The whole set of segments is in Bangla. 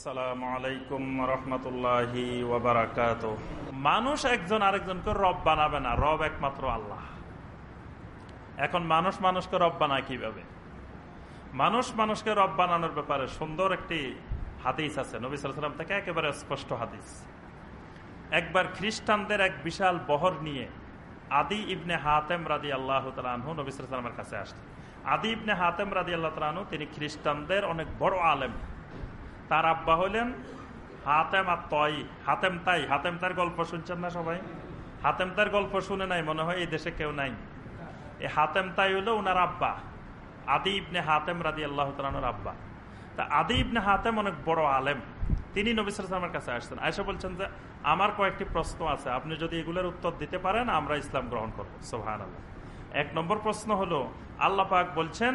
আসসালামু আলাইকুম রহমতুল্লাহি মানুষ একজন আরেকজনকে রব বানাবে না, রব একমাত্র আল্লাহ। এখন মানুষ মানুষকে রব বানায় কীভাবে? মানুষ মানুষকে রব বানানোর ব্যাপারে সুন্দর একটি হাদিস আছে, নবী সাল্লাম থেকে একেবারে স্পষ্ট হাদিস। একবার খ্রিস্টানদের এক বিশাল বহর নিয়ে আদি ইবনে হাতেম রাদি আল্লাহ তালু নবী সাল্লামের কাছে আসতেন আদি ইবনে হাতেম রাদি আল্লাহ তালু তিনি খ্রিস্টানদের অনেক বড় আলেম। তার আব্বা হলেন হাতেম আর তয় হাতেম তাই, হাতেম তার গল্প শুনছেন না সবাই? হাতেম তার গল্প শুনে নাই, মনে হয় এই দেশে কেউ নাই। এই হাতেম তাই হলো উনার আব্বা, আদি ইবনে হাতেম রাদি আল্লাহ তালানোর আব্বা। তা আদি ইবনে হাতেম অনেক বড় আলেম। তিনি নবিসামের কাছে আসছেন আয়সা বলছেন যে, আমার কয়েকটি প্রশ্ন আছে, আপনি যদি এগুলোর উত্তর দিতে পারেন, আমরা ইসলাম গ্রহণ করব। সোহান আল্লাহ এক নম্বর প্রশ্ন হলো, আল্লাহ পাক বলছেন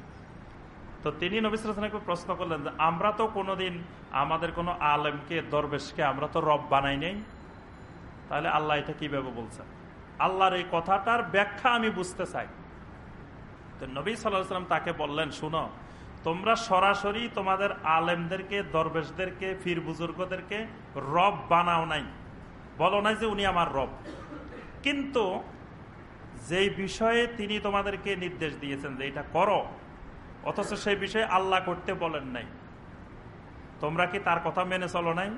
তো তিনি নবিসামকে প্রশ্ন করলেন যে, আমরা তো কোনোদিন আমাদের কোনো আলেমকে, দরবেশকে আমরা তো রব বানাই নেই। তাহলে আল্লাহ এটা কীভাবে বলছেন? আল্লাহর এই কথাটার ব্যাখ্যা আমি বুঝতে চাই। তো নবী সাল্লাম তাকে বললেন, শুনো, তোমরা সরাসরি তোমাদের আলেমদেরকে, দরবেশদেরকে ফির বুজুর্গদেরকে রব বানাও নাই। বলো নাই যে উনি আমার রব। কিন্তু যেই বিষয়ে তিনি তোমাদেরকে নির্দেশ দিয়েছেন যে এটা করো অথচ সেই বিষয়ে আল্লাহ করতে বলেন নাই। তোমরা কি তার কথা মেনে চলো নাই?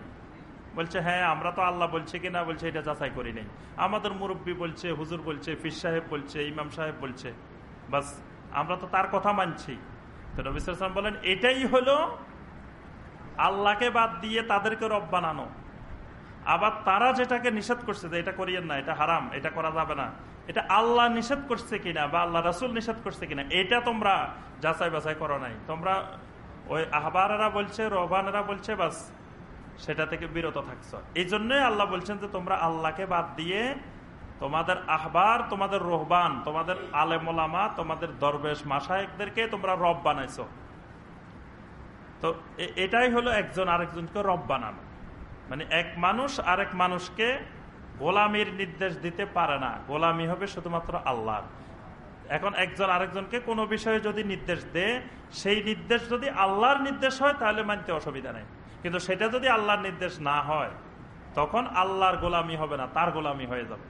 বলছে হ্যাঁ আমরা তো আল্লাহ বলছে কি না বলছে, এটা যাচাই করি নাই। আমাদের মুরব্বী বলছে, হুজুর বলছে ফির সাহেব বলছে, ইমাম সাহেব বলছে, বাস, আমরা তো তার কথা মানছি। তো নবিসাম বলেন, এটাই হলো আল্লাহকে বাদ দিয়ে তাদেরকে রব বানানো। আবার তারা যেটাকে নিষেধ করছে যে এটা করিয়েন না, এটা হারাম, এটা করা যাবে না। এটা আল্লাহ নিষেধ করছে কিনা বা আল্লাহ রাসুল নিষেধ করছে কিনা, এটা তোমরা যাচাই বাছাই করো নাই। তোমরা ওই আহবারেরা বলছে, রহবানেরা বলছে, বাস সেটা থেকে বিরত থাকছ। এই জন্যই আল্লাহ বলছেন যে, তোমরা আল্লাহকে বাদ দিয়ে তোমাদের আহবার, তোমাদের রোহবান, তোমাদের আলেমোলামা, তোমাদের দরবেশ মাসায়কদেরকে তোমরা রব বানাইছ। তো এটাই হলো একজন আরেকজনকে রব বানানো। মানে এক মানুষ আরেক মানুষকে গোলামির নির্দেশ দিতে পারে না। গোলামি হবে শুধুমাত্র আল্লাহর এখন একজন আরেকজনকে কোনো বিষয়ে যদি নির্দেশ দেয় সেই নির্দেশ যদি আল্লাহর নির্দেশ হয়, তাহলে মানতে অসুবিধা নেই। কিন্তু সেটা যদি আল্লাহর নির্দেশ না হয়, তখন আল্লাহর গোলামি হবে না, তার গোলামি হয়ে যাবে।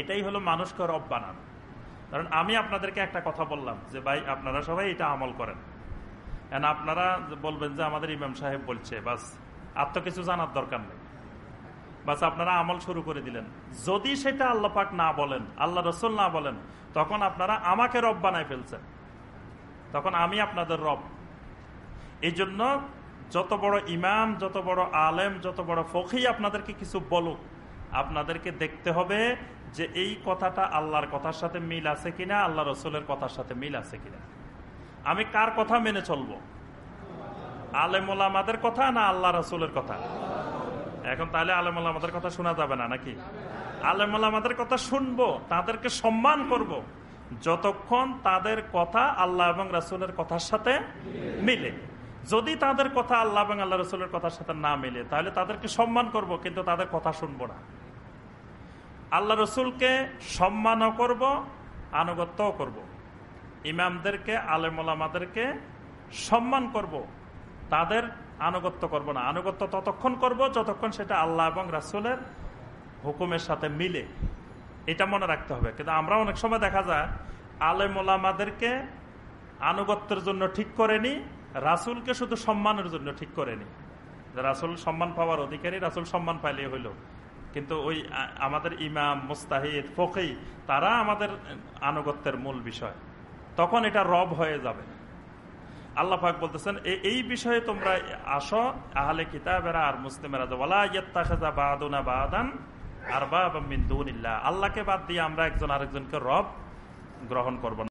এটাই হলো মানুষকে রব বানানো। কারণ আমি আপনাদেরকে একটা কথা বললাম যে, ভাই, আপনারা সবাই এটা আমল করেন। আপনারা বলবেন যে, আমাদের ইমাম সাহেব বলছে, বাস, আর তো কিছু জানার দরকার নেই। বাস আপনারা আমল শুরু করে দিলেন। যদি সেটা আল্লাহ পাক না বলেন, আল্লাহ রসুল না বলেন, তখন আপনারা আমাকে রব বানায় ফেলছেন। তখন আমি আপনাদের রব। এই জন্য যত বড় ইমাম, যত বড় আলেম, যত বড় ফখি আপনাদেরকে কিছু বলুক, আপনাদেরকে দেখতে হবে যে এই কথাটা আল্লাহর কথার সাথে মিল আছে কিনা, আল্লাহ রসুলের কথার সাথে মিল আছে কিনা। আমি কার কথা মেনে চলবো? আলেমুলামাদের কথা না আল্লাহ রসুলের কথা? এখন তাহলে আলেমুল্লামাদের কথা শোনা যাবে না, নাকি আলেমুল্লামাদের কথা শুনব, তাদেরকে সম্মান করব। যতক্ষণ তাদের কথা আল্লাহ এবং রাসুলের কথার সাথে মিলে যদি তাদের কথা আল্লাহ এবং আল্লাহ রসুলের কথার সাথে না মিলে, তাহলে তাদেরকে সম্মান করব, কিন্তু তাদের কথা শুনব না আল্লাহ রসুলকে সম্মানও করব, আনুগত্যও করব। ইমামদেরকে, আলেমুলামাদেরকে সম্মান করব। তাদের আনুগত্য করব না। আনুগত্য ততক্ষণ করব যতক্ষণ সেটা আল্লাহ এবং রাসুলের হুকুমের সাথে মিলে। এটা মনে রাখতে হবে। কিন্তু আমরা অনেক সময় দেখা যায় আলেমোলামাদেরকে আনুগত্যের জন্য ঠিক করেনি, রাসুলকে শুধু সম্মানের জন্য ঠিক করেনি। রাসুল সম্মান পাওয়ার অধিকারী, রাসুল সম্মান পাইলে হইল। কিন্তু ওই আমাদের ইমাম, মুস্তাহিদ ফকি তারা আমাদের আনুগত্যের মূল বিষয়। তখন এটা রব হয়ে যাবে। আল্লাহ পাক বলতেছেন এই বিষয়ে তোমরা আসো, আহলে কিতাবেরা আর মুসলিমেরা বাদুনা আর বা আল্লাহকে বাদ দিয়ে আমরা একজন আরেকজনকে রব গ্রহণ করব